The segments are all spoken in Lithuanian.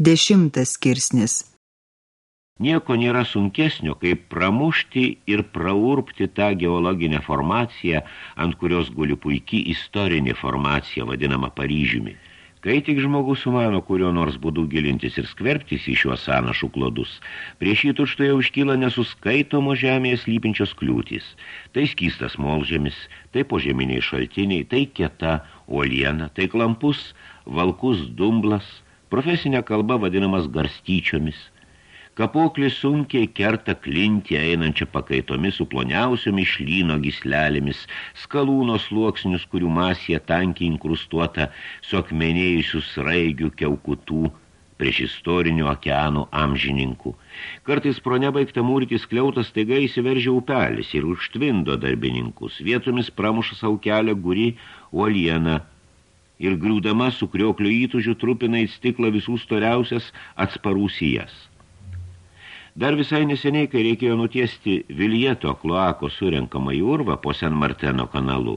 Dešimtas skirsnis. Nieko nėra sunkesnio, kaip pramušti ir praurpti tą geologinę formaciją, ant kurios guli puikiai istorinė formacija, vadinama Paryžiumi. Kai tik žmogus sumano kurio nors būdų gilintis ir skverbtis į šiuos sąnašų klodus, prieš jį tučtoje užkyla nesuskaitomo žemėje slypinčios kliūtys. Tai skystas molžemis, tai požeminiai šaltiniai, tai kieta uoliena, tai klampus, valkus dumblas – profesinė kalba vadinamas garstyčiomis. Kapoklis sunkiai kerta klintį einančią pakaitomis su ploniausiomis šlyno gislelėmis, skalūno sluoksnius, kurių masė tankiai inkrustuota su akmenėjusių sraigių keukutų prieš istorinių okeanų amžininkų. Kartais pro nebaigtą mūryti skliautas taiga įsiveržia upelis ir užtvindo darbininkus. Vietomis pramuša savo kelią guri uolieną, ir griūdama su krioklio įtužiu trupina į stiklą visų storiausias atsparų sijas. Dar visai neseniai, kai reikėjo nutiesti Viljeto kloako surenkamą į urvą po Sen Marteno kanalu,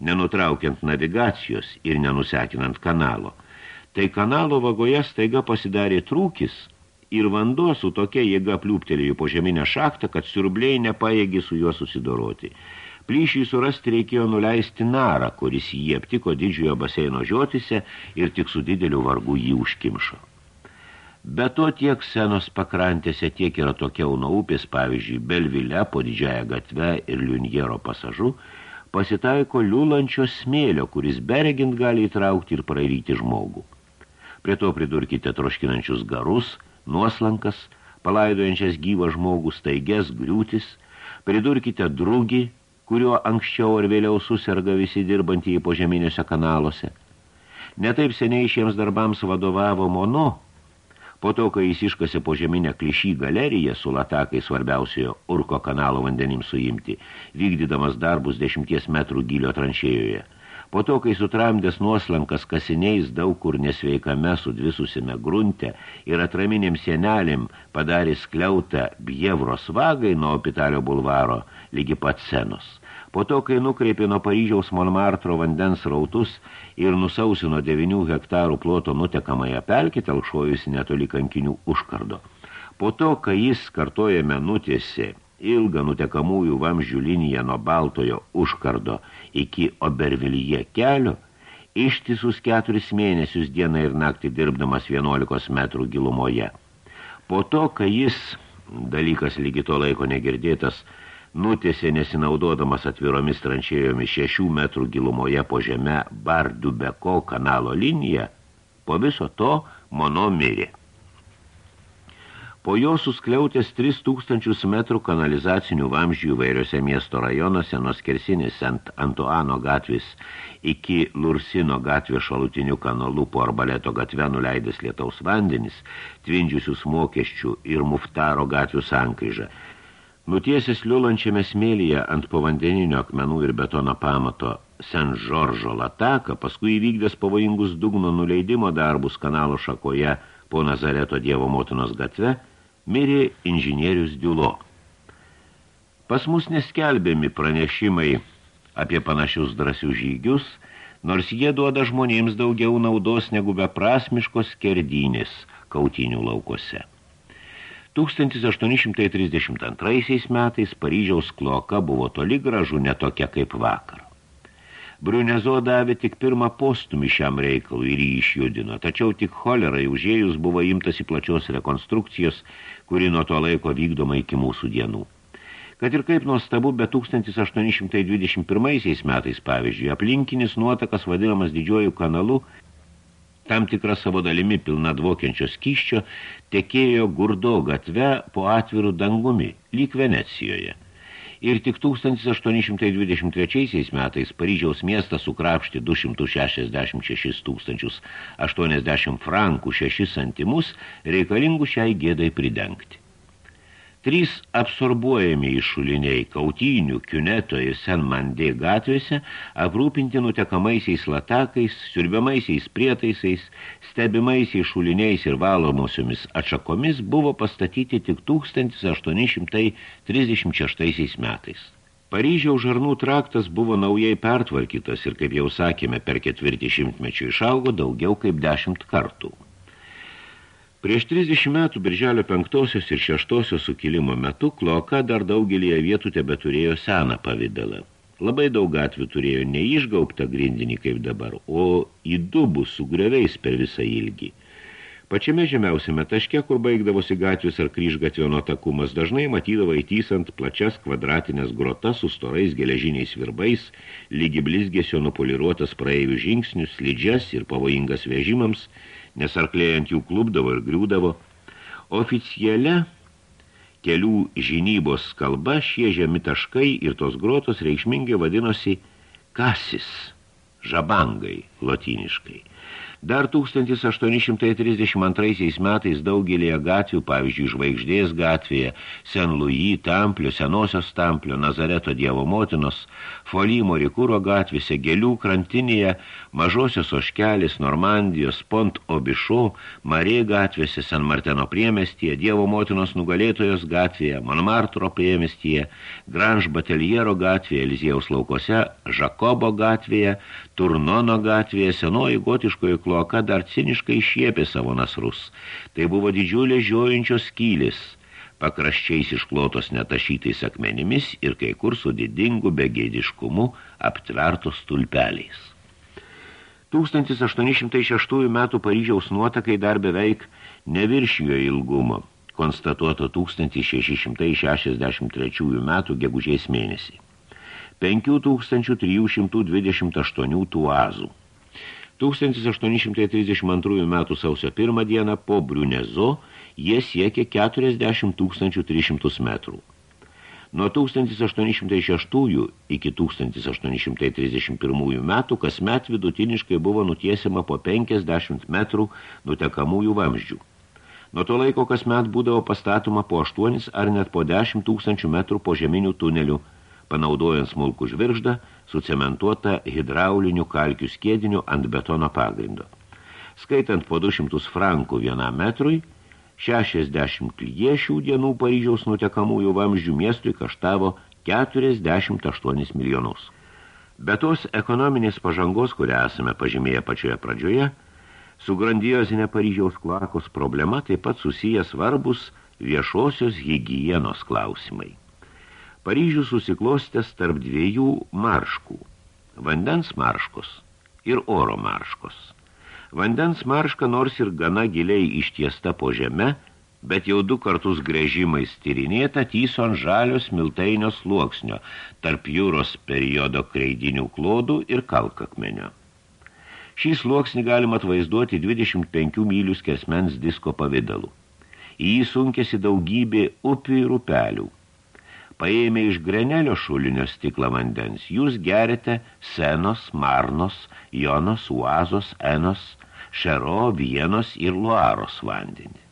nenutraukiant navigacijos ir nenusekinant kanalo, tai kanalo vagoje staiga pasidarė trūkis ir vanduo su tokia jėga pliūptelėjo po žeminę šaktą, kad siurbliai nepaėgė su juo susidoroti. Plyšiui surasti reikėjo nuleisti narą, kuris jį aptiko didžiojo baseino žiotise ir tik su dideliu vargu jį užkimšo. Be to tiek senos pakrantėse, tiek yra tokia uno upės, pavyzdžiui, Belvile po didžiąją gatvę ir Liunjero pasažu, pasitaiko liulančio smėlio, kuris beregint gali įtraukti ir prairyti žmogų. Prie to pridurkite troškinančius garus, nuoslankas, palaidojančias gyvą žmogų staigės griūtis, pridurkite drugį, kuriuo anksčiau ar vėliau susirga visi dirbantieji požeminiuose kanaluose. Netaip seniai šiems darbams vadovavo Mono, po to, kai jis iškasi požeminę klišį galeriją su latakai svarbiausiojo Urko kanalo vandenim suimti, vykdydamas darbus dešimties metrų gylio tranšėjoje. Po to, kai sutramdęs nuoslankas kasiniais daug kur nesveikame sudvisusime grunte ir atraminėm sienelėm padarė skliautą Bjevros vagai nuo Opitalio bulvaro lygi pat senos. Po to, kai nukreipė nuo Paryžiaus Monmartro vandens rautus ir nusausino 9 hektarų ploto nutekamąją pelkį, telkšojusi netoli kankinių užkardo. Po to, kai jis kartojame nutėsi ilgą nutekamųjų vamzdžių liniją nuo Baltojo užkardo iki Obervilyje kelio, ištisus keturis mėnesius dieną ir naktį dirbdamas 11 metrų gilumoje. Po to, kai jis, dalykas lygi to laiko negirdėtas, nutėsi nesinaudodamas atviromis tranšėjomis šešių metrų gilumoje po žeme Bardubeko kanalo liniją, po viso to Mono mirė. Po jo suskliautės 3000 metrų kanalizacinių vamzdžių įvairiose miesto rajonuose nuo skersinės St. Antoano gatvės iki Lursino gatvės šalutinių kanalų po Arbaleto gatve nuleidęs lietaus vandenis, tvindžiusius mokesčių ir Muftaro gatvių sankryžą, Nutiesęs liulančiame smėlyje ant povandeninio akmenų ir betono pamato Sen Žoržo lataką, paskui įvykdęs pavojingus dugno nuleidimo darbus kanalo šakoje po Nazareto Dievo motinos gatve, mirė inžinierius Diulo. Pas mus neskelbiami pranešimai apie panašius drąsius žygius, nors jie duoda žmonėms daugiau naudos negu beprasmiškos skerdynės kautinių laukose. 1832 metais Paryžiaus kloka buvo toli gražu netokia kaip vakar. Brunezo davė tik pirmą postumį šiam reikalui ir jį išjudino, tačiau tik cholerai užėjus buvo imtasi plačios rekonstrukcijos, kuri nuo to laiko vykdoma iki mūsų dienų. Kad ir kaip nuostabu, bet 1821 metais, pavyzdžiui, aplinkinis nuotakas vadinamas didžiuoju kanalu tam tikrą savo dalimi pilna dvokiančio skyščio, tekėjo Gurdo gatve po atvirų dangumi, lyg Venecijoje. Ir tik 1823 metais Paryžiaus miestas sukrapšti 266 tūkstančius 80 frankų 6 santimus reikalingų šiai gėdai pridengti. Trys absorbuojami iššuliniai kautynių, kiuneto ir Sen-Mandė gatvėse aprūpinti nutekamaisiais latakais, siurbiamaisiais prietaisais, stebimaisiais šuliniais ir valomosiomis atšakomis buvo pastatyti tik 1836 metais. Paryžiaus žarnų traktas buvo naujai pertvarkytas ir, kaip jau sakėme, per ketvirtį šimtmečių išaugo daugiau kaip dešimt kartų. Prieš 30 metų birželio 5 ir 6 sukilimo metu kloaka dar daugelėje vietų tebe turėjo seną pavydalą. Labai daug gatvių turėjo neišgauptą grindinį kaip dabar, o įdubų su greviais per visą ilgį. Pačiame žemiausiame taške, kur baigdavosi gatvis ar kryžgatvio nuotakumas, dažnai matydavo įtysant plačias kvadratinės grotas su storais geležiniais virbais, lygi blizgėsio nupoliruotas praeivių žingsnius, slidžias ir pavojingas vežimams, nes arklėjant jų klubdavo ir griūdavo. Oficialia kelių žinybos kalba šie žemi taškai ir tos grotos reikšmingai vadinosi kasis, žabangai, lotyniškai – Dar 1832 metais daugelėje gatvių, pavyzdžiui, Žvaigždės gatvėje, Sen Louis, Tamplio, Senosios Tamplio, Nazareto Dievo motinos, Folimo Rikūro gatvėse, Gėlių krantinėje, Mažosios Oškelis, Normandijos, Pont Obišo, Marė gatvėse, San Marteno priemestyje, Dievo motinos nugalėtojos gatvėje, Monmartro priemestyje, Granž Bateliero gatvėje, Eliziejaus laukose, Žakobo gatvėje, Turnono gatvėje, Senoji gotiškoji kloaka dar ciniškai šiepė savo nasrus. Tai buvo didžiulė žiojančios skylis, pakraščiais išklotos netašytais akmenimis ir kai kur su didingu begėdiškumu aptvertos tulpeliais. 1806 metų Paryžiaus nuotakai dar beveik neviršijo ilgumo, konstatuoto 1663 metų gegužės mėnesį. 5328 tuazų. 1832 metų sausio pirmą dieną po Briunezo jie siekė 40 300 metrų. Nuo 1806 iki 1831 metų kasmet vidutiniškai buvo nutiesiama po 50 metrų nutekamųjų vamzdžių. Nuo to laiko kasmet būdavo pastatoma po 8 ar net po 10 tūkstančių metrų po žeminių tunelių, panaudojant smulkų žvirždą, sucementuota hidraulinių kalkių skėdinių ant betono pagrindo. Skaitant po 200 frankų vienam metrui, 60 liešių dienų Paryžiaus nutekamųjų vamzdžių miestui kaštavo 48 milijonus. Be tos ekonominės pažangos, kurią esame pažymėję pačioje pradžioje, su grandiozinė Paryžiaus klakos problema taip pat susiję svarbus viešosios higienos klausimai. Paryžius susiklostęs tarp dviejų marškų – vandens marškos ir oro marškos. Vandens marška nors ir gana giliai ištiesta po žeme, bet jau du kartus grėžimais tyrinėta tyso ant žalio smiltainio sluoksnio tarp jūros periodo kreidinių klodų ir kalkakmenio. Šį sluoksnį galima atvaizduoti 25 mylių skersmens disko pavidalu. Į jį sunkėsi daugybė upių ir upelių – paėmė iš grenelio šulinio stiklą vandens. Jūs gerite Senos, Marnos, Jonos, Uazos, Enos, Šero, Vienos ir Luaros vandenį.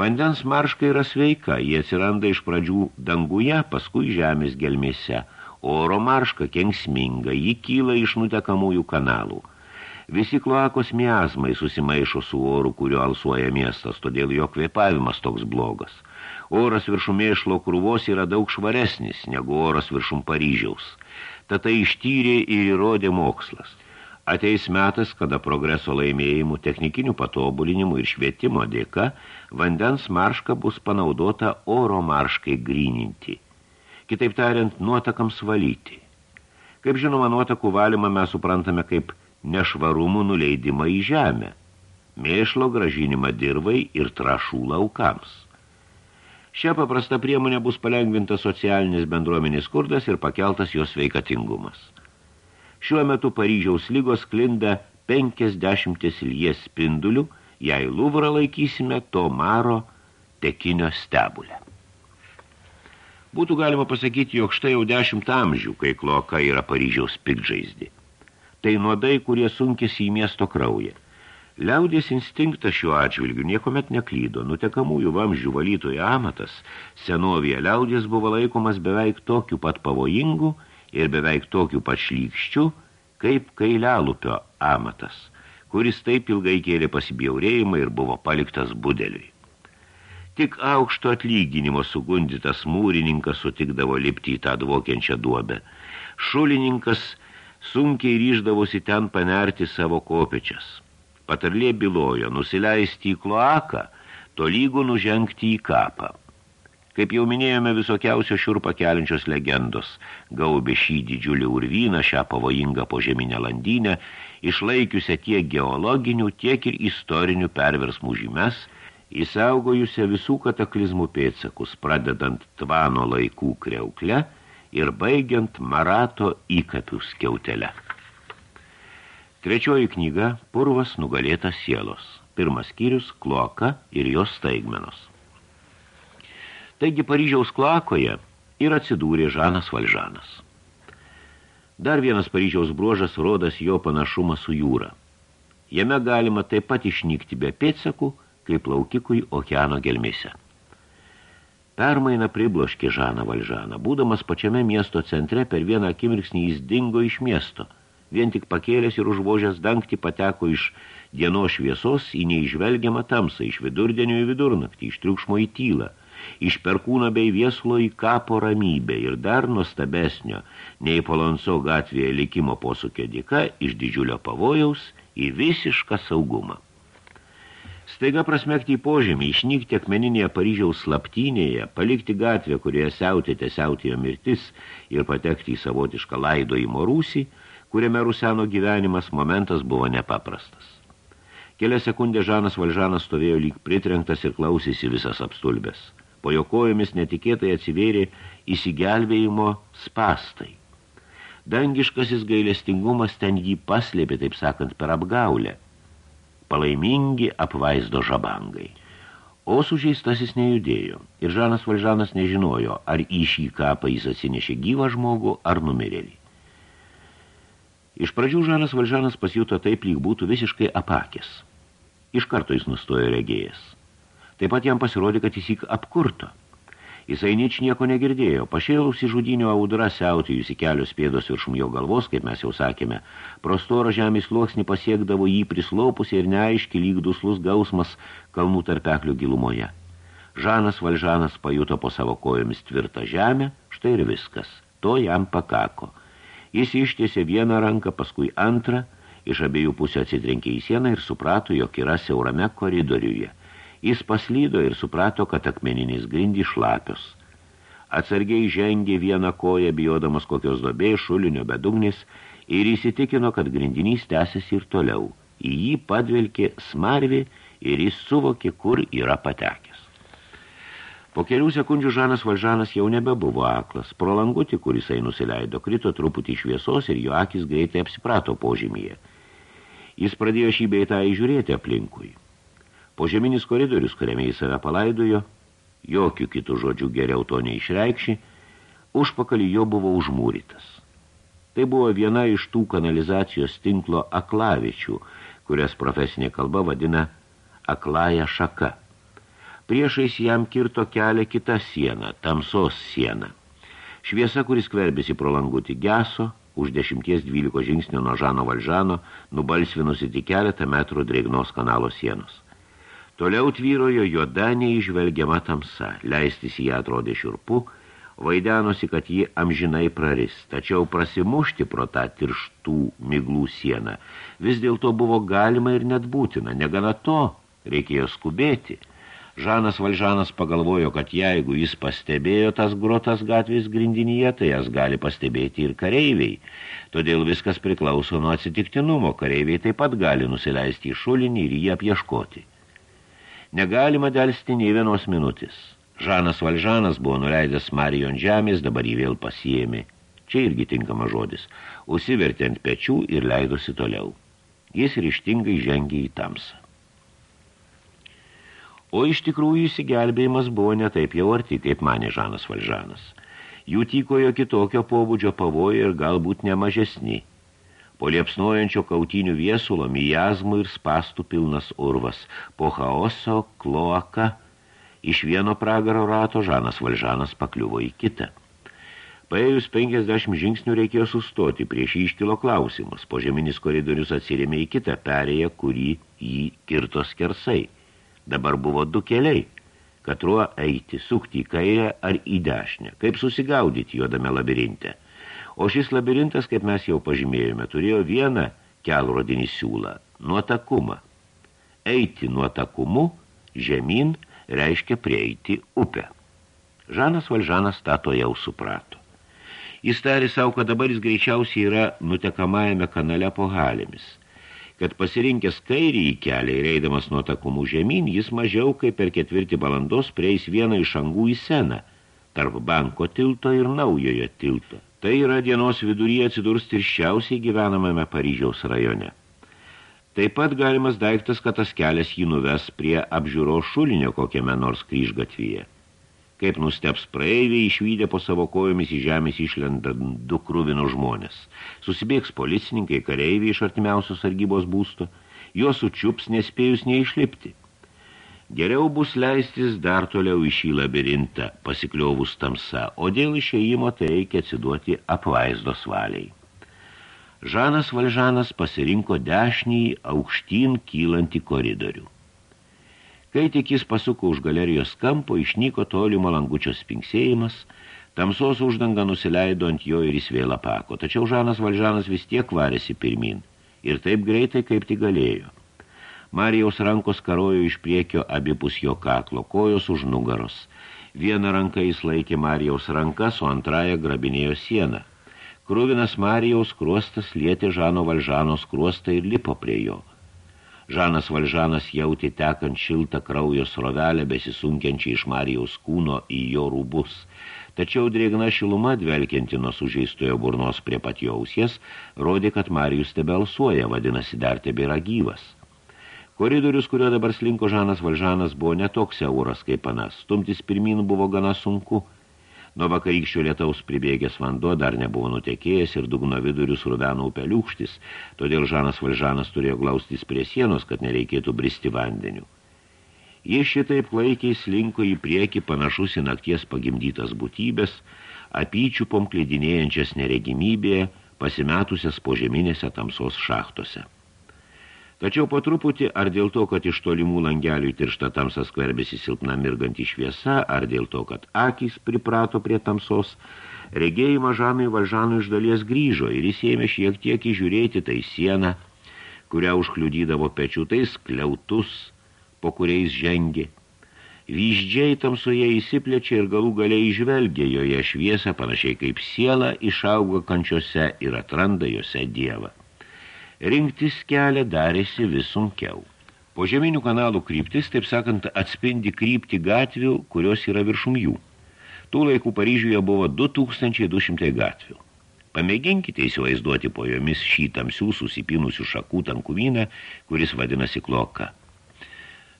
Vandens marška yra sveika, jie atsiranda iš pradžių danguje, paskui žemės gelmėse. Oro marška kenksminga, ji kyla iš nutekamųjų kanalų. Visi kloakos miazmai susimaišo su oru, kurio alsuoja miestas, todėl jo kvėpavimas toks blogas – Oras viršum mėšlo krūvos yra daug švaresnis negu oras viršum Paryžiaus. Tad tai ištyrė ir įrodė mokslas. Ateis metas, kada progreso laimėjimų, technikinių patobulinimų ir švietimo dėka vandens marška bus panaudota oro marškai gryninti. Kitaip tariant, nuotakams valyti. Kaip žinoma, nuotakų valymą mes suprantame kaip nešvarumų nuleidimą į žemę, mėšlo gražinimą dirvai ir trašų laukams. Šia paprasta priemonė bus palengvinta socialinis bendruomenės skurdas ir pakeltas jos veikatingumas. Šiuo metu Paryžiaus lygos klinda 50 lies spindulių, jei Luvrą laikysime to maro tekinio stebulę. Būtų galima pasakyti, jog štai jau dešimt amžių, kai kloaka yra Paryžiaus pikžaizdi. Tai nuodai, kurie sunkėsi į miesto kraują. Liaudės instinktas šiuo atžvilgiu niekomet neklydo. Nutekamųjų vamzdžių valytojų amatas senovėje liaudės buvo laikomas beveik tokiu pat pavojingu ir beveik tokiu pat šlykščiu, kaip kailialupio amatas, kuris taip ilgai kėlė pasibjaurėjimą ir buvo paliktas budeliui. Tik aukšto atlyginimo sugundytas mūrininkas sutikdavo lipti į tą dvokiančią duobę. Šulininkas sunkiai ryždavosi ten panerti savo kopečias – Patarlė bylojo, nusileisti į kloaką, tolygų nužengti į kapą. Kaip jau minėjome, visokiausio šiurpą keliančios legendos gaubė šį didžiulį urvyną, šią pavojingą požeminę landynę, išlaikiusią tiek geologinių, tiek ir istorinių perversmų žymes, įsaugojusią visų kataklizmų pėtsakus, pradedant tvano laikų kreukle ir baigiant marato įkapių skiautelę. Trečioji knyga – Purvas nugalėtas sielos. Pirmas skyrius – Kloaka ir jos staigmenos. Taigi Paryžiaus klakoje ir atsidūrė Žanas Valžanas. Dar vienas Paryžiaus bruožas rodas jo panašumą su jūra. Jame galima taip pat išnykti be pėdsakų, kaip plaukikui okeano gelmėse. Permaina pribloškė Žaną Valžaną. Būdamas pačiame miesto centre, per vieną akimirksnį jis dingo iš miesto. Vien tik pakėlęs ir užvožęs dangti pateko iš dienos šviesos į neižvelgiamą tamsą, iš vidurdienio į vidurnaktį, iš triukšmo į tylą – iš perkūno bei vieslo į kapo ramybę ir dar nuostabesnio, nei Polonso gatvėje likimo posūkio dėka iš didžiulio pavojaus į visišką saugumą. Staiga prasmekti į požemį, išnykti akmeninėje Paryžiaus slaptynėje, palikti gatvę, kurioje siautėte siautėjo mirtis ir patekti į savotišką laidojimo rūsį, kuriame ruseno gyvenimas momentas buvo nepaprastas. Kelias sekundės Žanas Valžanas stovėjo lyg pritrenktas ir klausėsi visas apstulbės. Po jo kojomis netikėtai atsivėrė įsigelbėjimo spastai. Dangiškasis gailestingumas ten jį paslėpė, taip sakant, per apgaulę. Palaimingi apvaizdo žabangai. O sužeistasis nejudėjo, ir Žanas Valžanas nežinojo, ar į šį kapą jis atsinešė gyvą žmogų ar numirėlį. Iš pradžių Žanas Valžanas pasijuto taip, lyg būtų visiškai apakęs. Iš karto jis nustojo regėjęs. Taip pat jam pasirodė, kad jis įk apkurto. Jisai nič nieko negirdėjo. Pašėlusi žudinio audra siautėjusi kelios pėdos viršum jo galvos, kaip mes jau sakėme, prostoro žemės sluoksnį pasiekdavo jį prislaupusi ir neaiški lyg duslus gausmas kalnų tarpeklių gilumoje. Žanas Valžanas pajuto po savo kojomis tvirtą žemę, štai ir viskas. To jam pakako. Jis ištiesė vieną ranką, paskui antrą, iš abiejų pusę atsitrenkė į sieną ir suprato, jog yra siaurame koridoriuje – Jis paslydo ir suprato, kad akmeniniais grindį šlapios. Atsargiai žengė vieną koją, bijodamas kokios dobės, šulinio bedugnis, ir įsitikino, kad grindinys tęsiasi ir toliau. Į jį padvelkė smarvi ir jis suvokė, kur yra patekęs. Po kelių sekundžių Žanas Valžanas jau nebebuvo aklas. Pro langutį, kur jisai nusileido, krito truputį šviesos ir jo akis greitai apsiprato požymyje. Jis pradėjo šį beitą įžiūrėti aplinkui. Požeminis koridorius, kuriame į save palaidojo, jokių kitų žodžių geriau to neišreikši, užpakalį jo buvo užmūrytas. Tai buvo viena iš tų kanalizacijos tinklo aklavičių, kurias profesinė kalba vadina aklaja šaka. Priešais jam kirto kelią kitą sieną, tamsos sieną. Šviesa, kuris kverbėsi pro langutį geso, už dešimties dvyliko žingsnio nuo Žano Valžano, nubalsvinusi tik keletą metrų dreignos kanalo sienos. Toliau tvyrojo juoda neižvelgiama tamsa, leistis į ją atrodė šiurpu, vaidenosi, kad ji amžinai praris, tačiau prasimušti pro tą tirštų miglų sieną vis dėlto buvo galima ir net būtina, negana to reikėjo skubėti. Žanas Valžanas pagalvojo, kad jeigu jis pastebėjo tas grotas gatvės grindinyje, tai jas gali pastebėti ir kareiviai. Todėl viskas priklauso nuo atsitiktinumo, kareiviai taip pat gali nusileisti į šulinį ir jį apieškoti. Negalima delsti nei vienos minutės. Žanas Valžanas buvo nuleidęs Marijon žemės, dabar jį vėl pasiėmė. Čia irgi tinkama žodis. Užsivertė ant pečių ir leidosi toliau. Jis ryštingai žengė į tamsą. O iš tikrųjų įsigelbėjimas buvo ne taip jau arti, kaip manė Žanas Valžanas. Jų tykojo kitokio pobūdžio pavojai ir galbūt nemažesni – po liepsnojančio kautinių viesulo, miazmų ir spastų pilnas urvas, po chaoso, kloaka, iš vieno pragaro rato Žanas Valžanas pakliuvo į kitą. Paėjus 50 žingsnių reikėjo sustoti, prieš jį iškilo klausimus, po žeminis koridorius atsirėmė į kitą perėją, kurį jį kirto skersai. Dabar buvo du keliai, katruo eiti, sukti į kairę ar į dešinę, kaip susigaudyti juodame labirinte – O šis labirintas, kaip mes jau pažymėjome, turėjo vieną kelrodinį siūlą – nuotakumą. eiti nuo takumu, žemyn reiškia prieiti upę. Žanas Valžanas tato jau suprato. Jis tarė savo, kad dabar jis greičiausiai yra nutekamajame kanale po halėmis. Kad pasirinkęs kairį į kelią ir eidamas nuo takumų žemyn, jis mažiau kaip per ketvirtį valandos prieis vieną iš angų į seną, tarp banko tilto ir naujojo tilto. Tai yra dienos viduryje atsidurs tirščiausiai gyvenamame Paryžiaus rajone. Taip pat galimas daiktas, kad tas kelias jį nuves prie apžiūros šulinio kokiame nors kryžgatvyje. Kaip nusteps praeiviai, išvydę po savo kojomis į žemės išlenda du krūvinų žmonės. Susibėgs policininkai, kareiviai iš artimiausios sargybos būsto, juos sučiups nespėjus neišlipti. Geriau bus leistis dar toliau į šį labirintą, pasikliovus tamsa, o dėl išėjimo tai reikia atsiduoti apvaizdos valiai. Žanas Valžanas pasirinko dešinį aukštyn kylantį koridorių. Kai tik jis pasuko už galerijos kampo, išnyko tolimo langučio spinksėjimas, tamsos uždanga nusileido ant jo ir jis vėl apako, tačiau Žanas Valžanas vis tiek varėsi pirmin ir taip greitai, kaip tik galėjo. Marijaus rankos karojo iš priekio abipus jo kaklo, kojos už nugaros. Vieną ranką jis laikė Marijaus rankas, o antrąją grabinėjo sieną. Krūvinas Marijaus kruostas lietė Žano Valžano skruostą ir lipo prie jo. Žanas Valžanas jautė tekant šiltą kraujo srovelę besisunkiančią iš Marijaus kūno į jo rūbus. Tačiau drėgna šiluma, dvelkianti nuo sužeistojo burnos prie pat jo ausies, rodė, kad Marijus tebelsuoja, vadinasi, dar tebėra gyvas. Koridorius, kurio dabar slinko Žanas Valžanas, buvo netoks siauras kaip panas. Stumtis pirmin buvo gana sunku – Nuo vakarykščio lietaus pribėgęs vanduo dar nebuvo nutekėjęs ir dugno vidurius rudeno upeliūkštis, todėl Žanas Valžanas turėjo glaustis prie sienos, kad nereikėtų bristi vandeniu. Jis šitaip klaikiai slinko į priekį panašus į nakties pagimdytas būtybės, apyčių pomklidinėjančias neregimybėje, pasimetusias požeminėse tamsos šachtose. Tačiau po truputį, ar dėl to, kad iš tolimų langelių tiršta tamsas skverbėsi silpna mirganti šviesa, ar dėl to, kad akys priprato prie tamsos, regėjimą Žanui Valžanui iš dalies grįžo ir jis ėmė šiek tiek įžiūrėti tai sieną, kurią užkliudydavo pečių tais kliautus, po kuriais žengė. Vyždžiai tamsoje įsiplečia ir galų galiai išvelgia joje šviesą, panašiai kaip siela išauga kančiose ir atranda jose dievą rinktis kelią darėsi vis sunkiau. Po žeminių kanalų kryptis, taip sakant, atspindi krypti gatvių, kurios yra viršum jų. Tų laikų Paryžiuje buvo 2200 gatvių. Pamėginkite įsivaizduoti po jomis šį tamsių susipinusių šakų tankuvyną, kuris vadinasi kloka.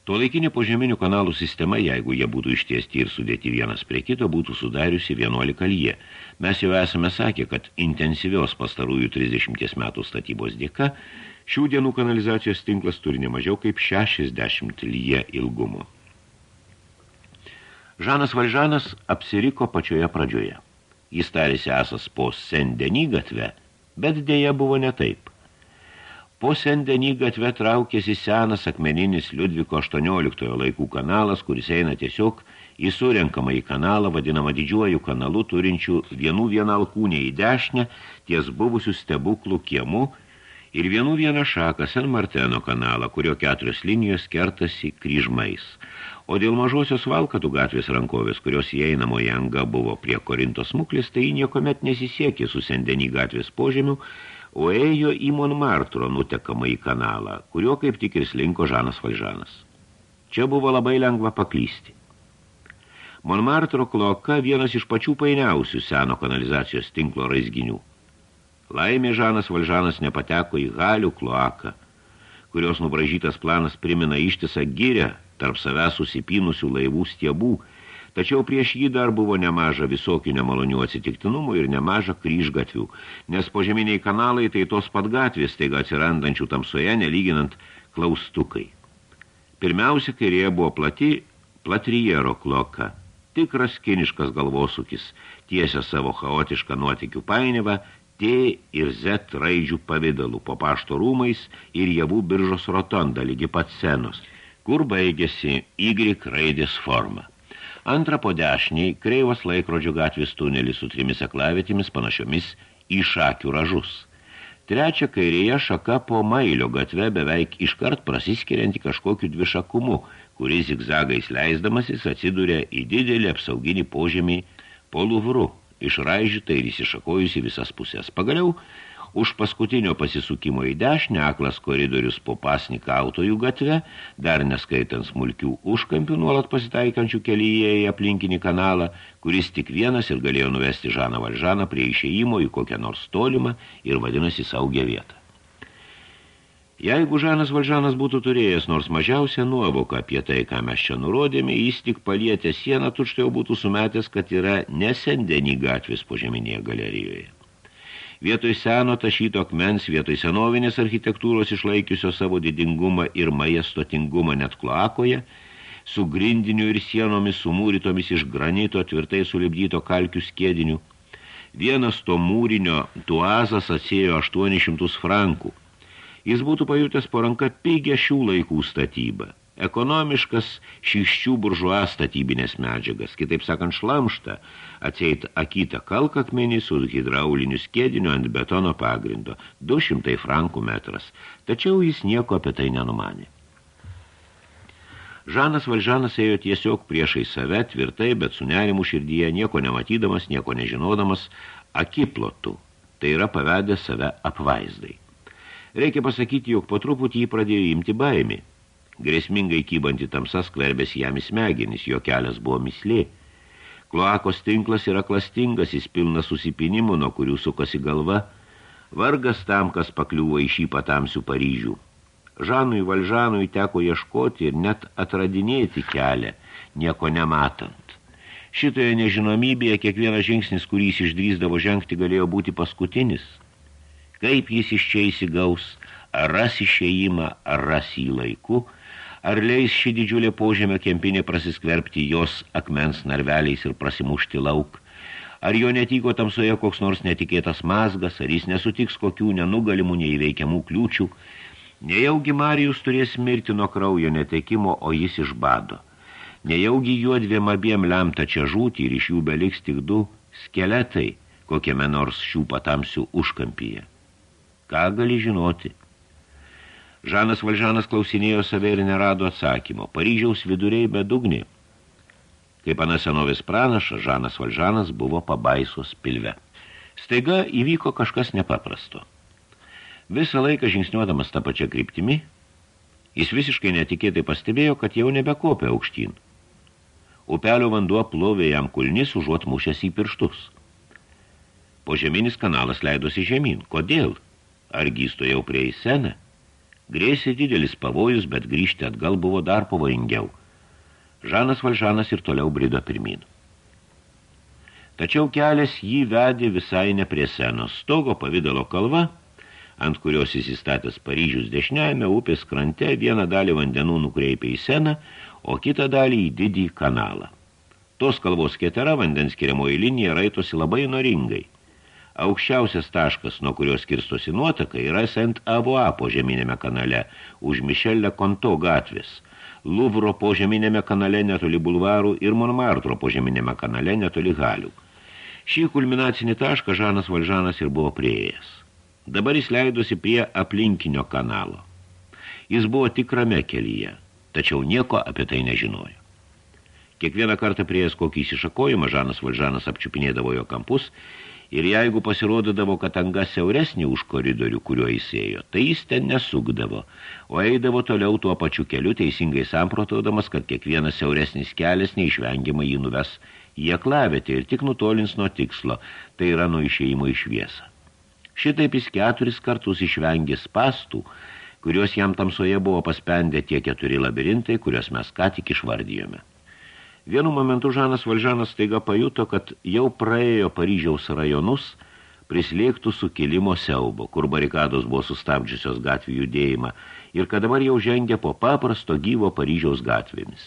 Tuo laikinė požeminių kanalų sistema, jeigu jie būtų ištiesti ir sudėti vienas prie kito, būtų sudariusi 11 lyje. Mes jau esame sakę, kad intensyvios pastarųjų 30 metų statybos dėka šių dienų kanalizacijos tinklas turi nemažiau kaip 60 lyje ilgumo. Žanas Valžanas apsiriko pačioje pradžioje. Jis tarėsi esas po Sendenį gatve, bet dėja buvo ne taip. Po sendenį gatvę traukėsi senas akmeninis Liudviko 18 laikų kanalas, kuris eina tiesiog į surenkamą į kanalą, vadinamą didžiuoju kanalu, turinčių vienų vieną alkūnę į dešinę, ties buvusių stebuklų kiemų ir vienų vieną šaką Sen Marteno kanalą, kurio keturios linijos kertasi kryžmais. O dėl mažosios Valkatų gatvės rankovės, kurios įeinamoje anga buvo prie Korintos muklis, tai niekomet nesisiekė su sendenį gatvės požemių, o ėjo į Monmartro nutekamą į kanalą, kurio kaip tik ir slinko Žanas Valžanas. Čia buvo labai lengva paklysti. Monmartro kloka vienas iš pačių painiausių seno kanalizacijos tinklo raizginių. Laimė Žanas Valžanas nepateko į galių kloaką, kurios nubražytas planas primena ištisą gyrę tarp savęs susipynusių laivų stiebų, Tačiau prieš jį dar buvo nemaža visokių nemalonių atsitiktinumų ir nemaža kryžgatvių, nes požeminiai kanalai tai tos pat gatvės, taiga atsirandančių tamsoje, nelyginant klaustukai. Pirmiausia, kairėje buvo plati platrijero kloka, tikras kiniškas galvosūkis, tiesia savo chaotišką nuotikių painivą, T ir Z raidžių pavidalų po pašto rūmais ir javų biržos rotonda lygi pat senos, kur baigėsi Y raidės forma. Antra po dešiniai kreivas laikrodžių gatvės tunelis su trimis aklavėtimis panašiomis į šakių ražus. Trečia, kairėje šaka po mailio gatve beveik iškart prasiskirianti kažkokiu dvišakumu, kuris zigzagais leisdamasis atsidūrė į didelį apsauginį požemį po luvru, išraižytą ir įsišakojusi visas pusės. Pagaliau, Už paskutinio pasisukimo į dešinę aklas koridorius po pasnikautojų gatve, dar neskaitant smulkių užkampių nuolat pasitaikančių kelyje į aplinkinį kanalą, kuris tik vienas ir galėjo nuvesti Žaną Valžaną prie išėjimo į kokią nors tolimą ir vadinasi saugią vietą. Jeigu Žanas Valžanas būtų turėjęs nors mažiausią nuovoką apie tai, ką mes čia nurodėme, jis tik palietę sieną tučtai būtų sumetęs, kad yra nesendenį gatvės požeminėje galerijoje. Vietoj seno tašyto akmens, vietoj senovinės architektūros išlaikiusio savo didingumą ir majestotingumą net kloakoje, su grindiniu ir sienomis sumūrytomis iš granito tvirtai sulibdyto kalkių skėdinių. Vienas to mūrinio tuazas atsėjo 800 frankų. Jis būtų pajutęs po ranką pigę šių laikų statybą ekonomiškas šiščių buržuą statybinės medžiagas, kitaip sakant šlamštą, atseit akytą kalkakmenį su hidrauliniu skėdiniu ant betono pagrindo, 200 frankų metras, tačiau jis nieko apie tai nenumanė. Žanas Valžanas ėjo tiesiog priešai save, tvirtai, bet su nerimu širdyje, nieko nematydamas, nieko nežinodamas, akiplotų, tai yra pavedę save apvaizdai. Reikia pasakyti, jog po truputį jį pradėjo imti baimį. Grėsmingai kybanti tamsa skverbėsi jam į smegenis, jo kelias buvo mislė. Kloakos tinklas yra klastingas, jis pilnas susipinimų, nuo kurių sukasi galva. Vargas tam, kas pakliuvo į šį patamsių Paryžių. Žanui Valžanui teko ieškoti ir net atradinėti kelią, nieko nematant. Šitoje nežinomybėje kiekvienas žingsnis, kurį jis išdrįsdavo žengti, galėjo būti paskutinis. Kaip jis iš čia įsigaus, ar ras išėjimą, ar ras į laiku – Ar leis ši didžiulė požemio kempinė prasiskverbti jos akmens narveliais ir prasimušti lauk? Ar jo netyko tamsoje koks nors netikėtas mazgas, ar jis nesutiks kokių nenugalimų neįveikiamų kliūčių? Nejaugi Marijus turės mirti nuo kraujo netekimo, o jis iš bado. Nejaugi juodviem abiem lemta čia žūti ir iš jų beliks tik du skeletai, kokiame nors šių patamsių užkampyje. Ką gali žinoti? Žanas Valžanas klausinėjo save ir nerado atsakymo. Paryžiaus viduriai bedugni. Kaip ana senovės pranašas, Žanas Valžanas buvo pabaisos pilve. Staiga įvyko kažkas nepaprasto. Visą laiką žingsniuodamas tą pačią kryptimį, jis visiškai netikėtai pastebėjo, kad jau nebekopia aukštyn. Upelio vanduo plovė jam kulnis, užuot mušęs į pirštus. Požeminis kanalas leidosi žemyn. Kodėl? Argi jis jau prie į seną? Grėsė didelis pavojus, bet grįžti atgal buvo dar pavojingiau. Žanas Valžanas ir toliau brido pirmin. Tačiau kelias jį vedė visai ne prie senos. Stogo pavydalo kalva, ant kurios įsistatęs Paryžius dešiniajame upės krante, vieną dalį vandenų nukreipė į seną, o kitą dalį į didį kanalą. Tos kalvos ketera vandens skiriamoji linija raitosi labai noringai – Aukščiausias taškas, nuo kurios kirstosi nuotaka, yra Saint Avoa požeminėme kanale, už Mišelė Konto gatvės, Luvro požeminėme kanale netoli bulvarų ir Monmartro požeminėme kanale netoli Halių. Šį kulminacinį tašką Žanas Valžanas ir buvo prieėjęs. Dabar jis leidosi prie aplinkinio kanalo. Jis buvo tikrame kelyje, tačiau nieko apie tai nežinojo. Kiekvieną kartą prieėjęs kokį įsišakojimą, Žanas Valžanas apčiupinėdavo jo kampus ir jeigu pasirodydavo, kad anga siauresnė už koridorių, kuriuo jis ėjo, tai jis ten nesukdavo, o eidavo toliau tuo pačiu keliu, teisingai samprotaudamas, kad kiekvienas siauresnis kelias neišvengiamai jį nuves į aklavietę ir tik nutolins nuo tikslo, tai yra nuo išėjimo iš viesą. Šitaip jis keturis kartus išvengė spastų, kuriuos jam tamsoje buvo paspendę tie keturi labirintai, kuriuos mes ką tik išvardijome. Vienu momentu Žanas Valžanas staiga pajuto, kad jau praėjo Paryžiaus rajonus prislėgtų sukilimo siaubo, kur barikados buvo sustabdžiusios gatvių judėjimą ir kad dabar jau žengia po paprasto gyvo Paryžiaus gatvėmis.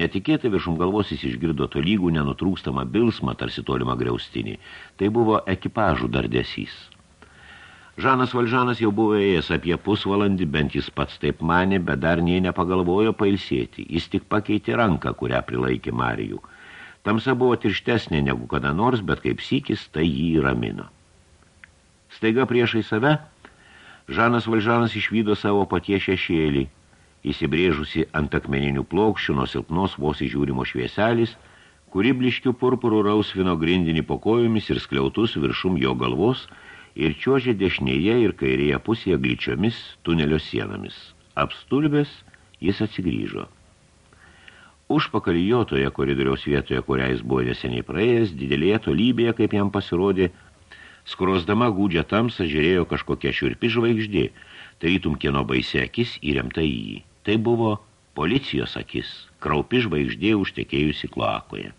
Netikėtai viršum galvos jis išgirdo tolygų nenutrūkstamą bilsmą tarsi tolimą griaustinį. Tai buvo ekipažų dardesys. Žanas Valžanas jau buvo ėjęs apie pusvalandį, bent jis pats taip manė, bet dar nei nepagalvojo pailsėti. Jis tik pakeitė ranką, kurią prilaikė Marijų. Tamsa buvo tirštesnė negu kada nors, bet kaip sykis, tai jį ramino. Staiga priešai save, Žanas Valžanas išvydo savo patie šešėlį, įsibrėžusi ant akmeninių plokščių nuo silpnos vos įžiūrimo švieselis, kuri bliškių purpurų rausvino grindinį po kojomis ir skliautus viršum jo galvos ir čiuožė dešinėje ir kairėje pusėje glyčiomis tunelio sienomis. Apstulbęs, jis atsigrįžo. Užpakalį jo toje koridoriaus vietoje, kurią jis buvo neseniai praėjęs, didelėje tolybėje, kaip jam pasirodė, skrosdama gūdžią tamsą žiūrėjo kažkokia šiurpi žvaigždė, tarytum kieno baisė akis įremta į jį. Tai buvo policijos akis, kraupi žvaigždė užtekėjusi kloakoje.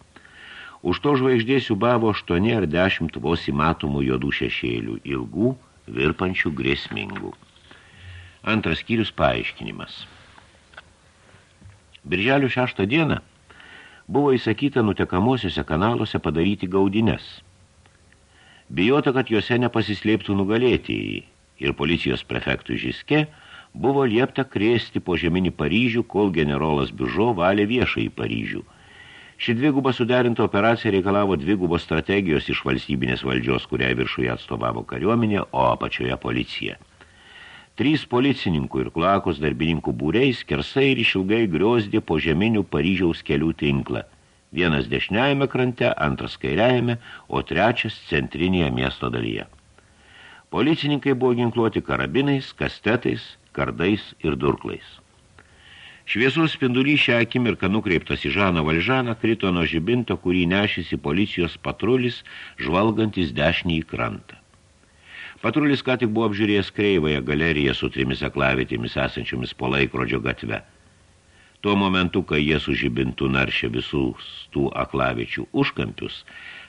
Už to žvaigždė siubavo 8 ar 10 vos įmatomų juodų šešėlių, ilgų, virpančių grėsmingų. Antras skyrius paaiškinimas. Birželio šeštą dieną buvo įsakyta nutekamosiuose kanaluose padaryti gaudines. Bijota, kad juose nepasislėptų nugalėtėjai ir policijos prefektų Žiske buvo liepta krėsti po žeminį Paryžių, kol generolas Bižo valė viešą į Paryžių. Ši dviguba suderinta operacija reikalavo dvigubos strategijos iš valstybinės valdžios, kuriai viršuje atstovavo kariuomenė, o apačioje policija. Trys policininkų ir klakos darbininkų būriai skersai ir išilgai griozdė po žeminių Paryžiaus kelių tinklą. Vienas dešiniajame krante, antras kairiajame, o trečias centrinėje miesto dalyje. Policininkai buvo ginkluoti karabinais, kastetais, kardais ir durklais. Šviesos spindulys šią akimirką nukreiptas į Žaną Valžaną krito nuo žibinto, kurį nešėsi policijos patrulis, žvalgantis dešinį į krantą. Patrulis ką tik buvo apžiūrėjęs kreivąją galeriją su trimis aklavitėmis esančiomis po laikrodžio gatve. Tuo momentu, kai jie su žibintu naršė visus tų aklavičių užkampius,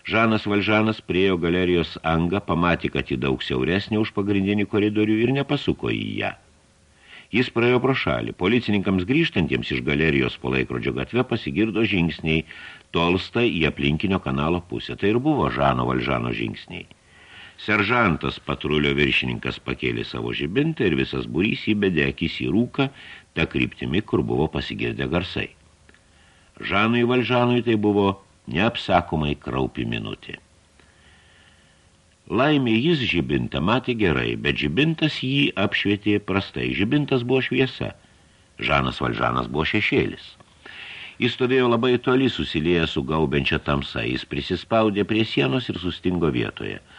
Žanas Valžanas priejo galerijos angą, pamatė, kad ji daug siauresnė už pagrindinį koridorių ir nepasuko į ją. Jis praėjo pro šalį. Policininkams grįžtantiems iš galerijos po laikrodžio gatve pasigirdo žingsniai, tolsta į aplinkinio kanalo pusę. Tai ir buvo Žano Valžano žingsniai. Seržantas patrulio viršininkas pakėlė savo žibintą ir visas būrys įbedė akis į rūką, tą kryptimi, kur buvo pasigirdę garsai. Žanui Valžanui tai buvo neapsakomai kraupi minutė. Laimė jis žibintą matė gerai, bet žibintas jį apšvietė prastai. Žibintas buvo šviesa. Žanas Valžanas buvo šešėlis. Jis stovėjo labai toli susilėję su gaubenčia tamsa. Jis prisispaudė prie sienos ir sustingo vietoje –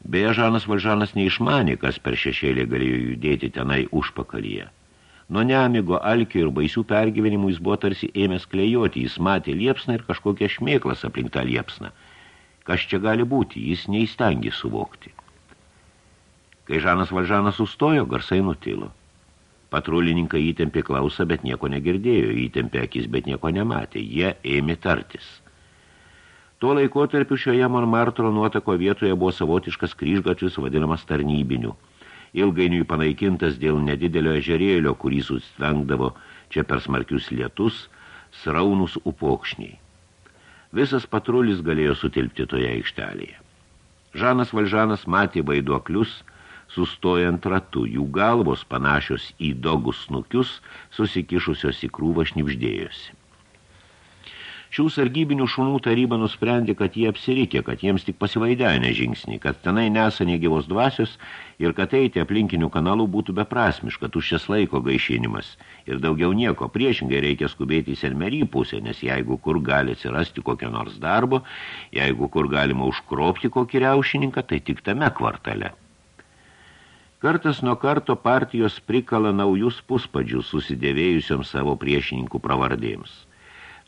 Beje, Žanas Valžanas neišmanė, kas per šešėlį galėjo judėti tenai užpakalyje. Nuo nemigo, alkio ir baisių pergyvenimų jis buvo tarsi ėmęs klejoti, jis matė liepsną ir kažkokią šmėklas aplink tą liepsną. Kas čia gali būti, jis neįstengė suvokti. Kai Žanas Valžanas sustojo, garsai nutilo. Patrulininkai įtempė klausą, bet nieko negirdėjo, įtempė akis, bet nieko nematė. Jie ėmė tartis. Tuo laikotarpiu šioje Monmartro nuotako vietoje buvo savotiškas kryžgačius vadinamas tarnybiniu. Ilgainiui panaikintas dėl nedidelio ežerėlio, kurį sustvengdavo čia per smarkius lietus, sraunus upokšniai. Visas patrulis galėjo sutilpti toje aikštelėje. Žanas Valžanas matė vaiduoklius, sustojant ratu, jų galvos panašios į dogus snukius, susikišusios į krūvą šnipždėjosi. Šių sargybinių šunų taryba nusprendė, kad jie apsirikė, kad jiems tik pasivaidenė žingsnį, kad tenai nesa negyvos dvasios ir kad eiti aplinkinių kanalų būtų beprasmiška, tuščias laiko gaišinimas. Ir daugiau nieko, priešingai reikia skubėti į senmerį pusę, nes jeigu kur gali atsirasti kokio nors darbo, jeigu kur galima užkropti kokį riaušininką, tai tik tame kvartale. Kartas nuo karto partijos prikala naujus puspadžius susidėvėjusiom savo priešininkų pravardėms.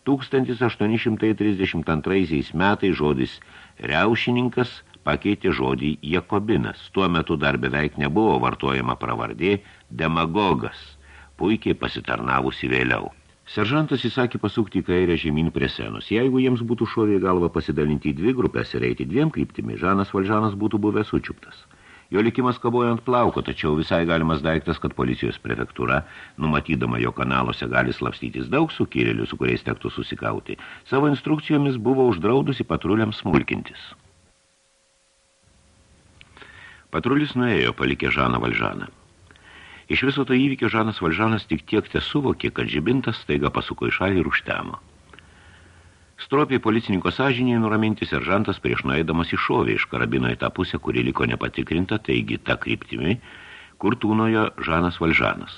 1832 metais žodis riaušininkas pakeitė žodį Jakobinas. Tuo metu dar beveik nebuvo vartojama pravardė demagogas, puikiai pasitarnavusi vėliau. Seržantas įsakė pasukti į kairę žemyn prie senos. Jeigu jiems būtų šovė galva pasidalinti į dvi grupės ir eiti dviem kryptimi, Žanas Valžanas būtų buvęs sučiuptas. Jo likimas kabojo ant plauko, tačiau visai galimas daiktas, kad policijos prefektūra, numatydama jo kanaluose gali slapstytis daug sukėlėlių, su kuriais tektų susikauti, savo instrukcijomis buvo uždraudusi patruliams smulkintis. Patrulis nuėjo, palikė Žaną Valžaną. Iš viso to įvykio Žanas Valžanas tik tiek te suvokė, kad žibintas staiga pasuko į šalį ir užtemo. Stropiai policininko sąžiniai nuraminti seržantas prieš nueidamas iššovė iš karabino į tą pusę, kuri liko nepatikrinta, taigi tą kryptimi, kur tūnojo Žanas Valžanas.